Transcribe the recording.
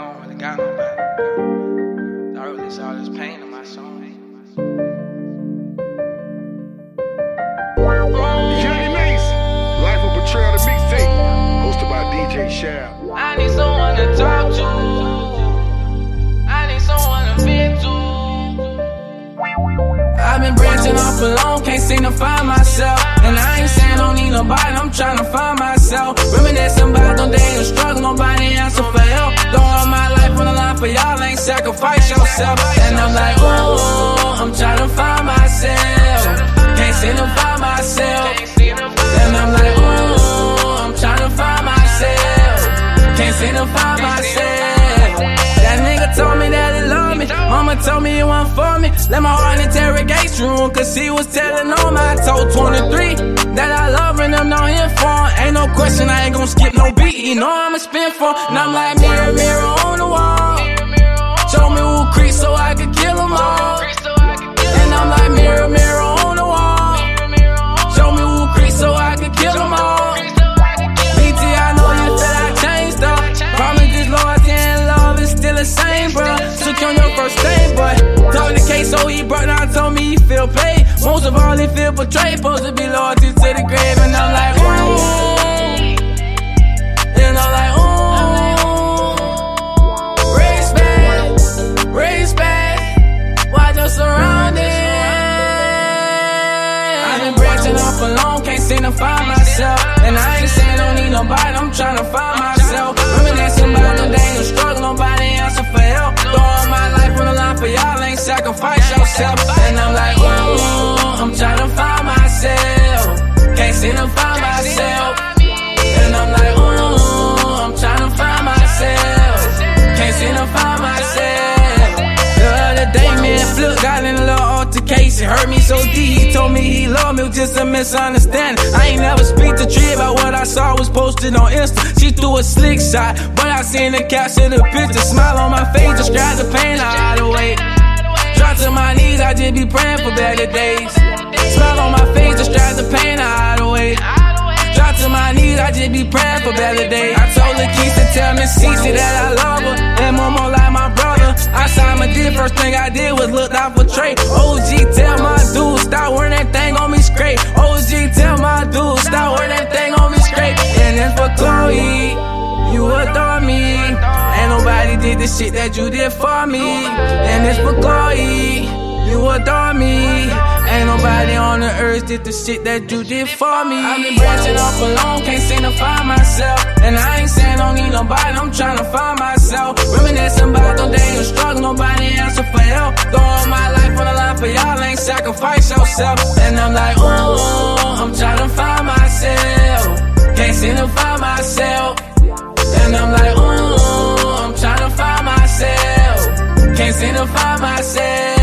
don't really got nobody. I release all this pain in my song. Johnny Mace, Life of Betrayal, the mixtape, hosted by DJ Shab. I need someone to talk to. I need someone to vent to. I've been branching off alone, can't seem to find myself. And I ain't saying I don't need nobody, I'm trying to find myself. Reminiscing about sacrifice yourself. And I'm like, ooh, I'm trying to find myself. Can't seem to find myself. And I'm like, ooh, I'm trying to find myself. Can't seem to find myself. That nigga told me that he loved me. Mama told me he wasn't for me. Let my heart in interrogation room, cause he was telling on my told 23 that I love and I'm not here for. Ain't no question, I ain't gon' skip no beat. You know I'ma spin for. And I'm like, mirror, mirror first name, but so he brought down, told me he feel paid. Most of all, he feel betrayed. Supposed to be loyalty to the grave, and I'm like, ooh. And I'm like, ooh. Respect, respect. Watch your surroundings. I've been branching off alone, can't seem to find myself. And I ain't saying don't need nobody, I'm trying to find myself. Sacrifice yourself. And I'm like, ooh, I'm trying to find myself. Can't seem to find myself. And I'm like, ooh, I'm trying to find myself. Can't seem to find myself. The other day, me and Flip got in a little altercation. Hurt me so deep, he told me he loved me, was just a misunderstanding. I ain't never speak to Tree about what I saw was posted on Insta. She threw a slick shot, but I seen the caption, the picture. Smile on my face, describe the pain I hide away. Drop to my knees, I just be praying for better days. Smile on my face, describe the pain I hide away. Drop to my knees, I just be praying for better days. I told the keys to tell Miss Cece that I love her. And Momo like my brother. I signed my deal, first thing I did was look out for Trey. OG, tell my dude, stop wearing that thing on me straight. OG, tell the shit that you did for me. And it's Chloe, you adore me. Ain't nobody on the earth did the shit that you did for me. I've been branching off alone, can't seem to find myself. And I ain't saying don't need nobody, I'm trying to find myself. Reminiscing about them days of struggle, nobody answer for help. Throwing my life on the line for y'all, ain't sacrifice yourself. And I'm like, ooh, I'm trying to find myself. Can't seem to find myself. And I'm like, find myself.